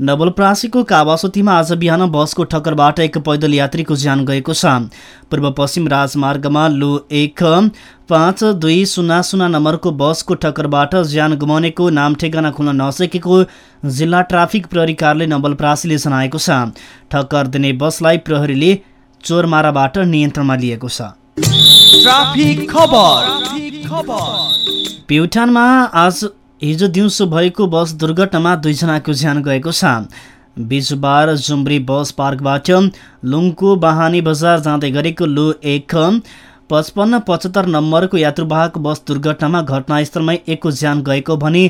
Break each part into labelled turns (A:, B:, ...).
A: नवलप्रासीको कावासोतीमा आज बिहान बसको ठक्करबाट एक पैदल यात्रीको ज्यान गएको छ। पूर्व पश्चिम राजमार्गमा लु एक पाँच दुई शून्य शून्य नम्बरको बसको ठक्करबाट ज्यान गुमाउनेको नाम ठेगाना खुल्न नसकेको जिल्ला ट्राफिक प्रहरी कार्यालय नवलप्रासीले जनाएको छ। ठक्कर दिने बसलाई प्रहरीले चोरमाराबाट नियन्त्रणमा लिएको छ। प्युठानमा आज हिजो दिउँसो भएको बस दुर्घटनामा दुईजनाको ज्यान गएको छ। बिजुबार जुम्री बस पार्कबाट लुङको बाहानी बजार जाँदै गरेको लु एक पचपन्न पचहत्तर नम्बरको यात्रुवाहक बस दुर्घटनामा घटनास्थलमै एकको ज्यान गएको भने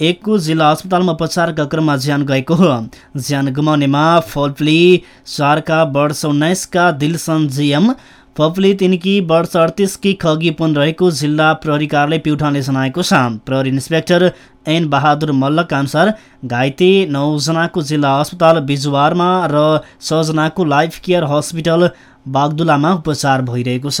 A: एकको जिल्ला अस्पतालमा उपचारका क्रममा ज्यान गएको हो। ज्यान गुमाउनेमा फल्पली चारका वर्ष उन्नाइसका दिलसन जिएम पप्ली तिनकी वर्ष अडतिसकी खगी पुन रहेको जिल्ला प्रहरी कार्यालय प्युठानले जनाएको छ। प्रहरी इन्सपेक्टर एन बहादुर मल्लका अनुसार घाइते नौजनाको जिल्ला अस्पताल बिजुवारमा र छजनाको लाइफ केयर हस्पिटल बागदुलामा उपचार भइरहेको छ।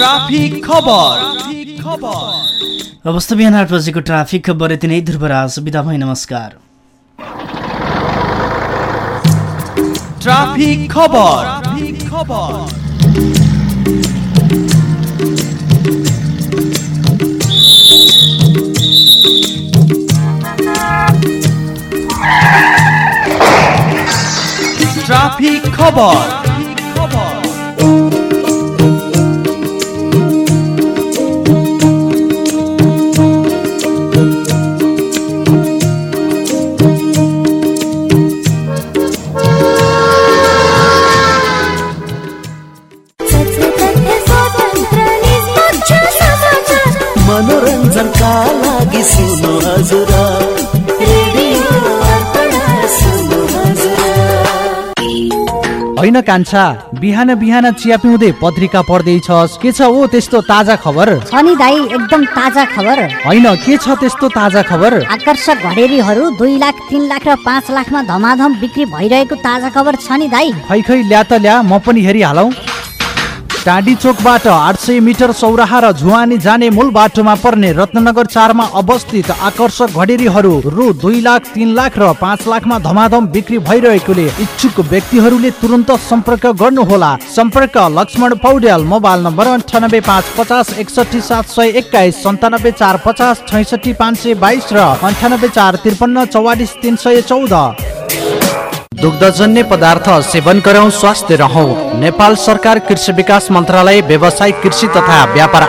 B: ट्राफिक
A: खबर। अवस्था बिहान आठ बजेको ट्राफिक खबर यति नै ध्रुवराज बिदा भई नमस्कार। ट्राफिक खबर। ट्राफिक खबर।
C: लागि
B: सुन्नु हजुर
D: होइन कान्छा बिहान बिहान चिया पिउँदै पत्रिका पढ्दैछस्। के छ ओ त्यस्तो ताजा खबर?
E: छ नि दाई एकदम ताजा खबर।
D: होइन के छ त्यस्तो ताजा खबर?
E: आकर्षक घडेरीहरू दुई लाख तिन लाख र पाँच लाखमा धमाधम बिक्री भइरहेको ताजा खबर छ नि दाई।
D: खै खै ल्या त ल्या म पनि हेरिहालौ। टाँडी चोकबाट आठ सय मिटर सौराहा र झुवानी जाने मूल बाटोमा पर्ने रत्नगर चारमा अवस्थित आकर्षक घडेरीहरू रु दुई लाख तिन लाख र पाँच लाखमा धमाधम बिक्री भइरहेकोले इच्छुक व्यक्तिहरूले तुरन्त सम्पर्क गर्नुहोला। सम्पर्क लक्ष्मण पौड्याल मोबाइल नम्बर अन्ठानब्बे पाँच पचास एकसठी सात सय एक्काइस सन्तानब्बे चार पचास छैसठी पाँच सय बाइस र अन्ठानब्बे चार त्रिपन्न चौवालिस तिन सय चौध। दुग्धजन्य पदार्थ सेवन गरौँ स्वास्थ्य रहौ। नेपाल सरकार कृषि विकास मन्त्रालय व्यावसायिक कृषि तथा व्यापार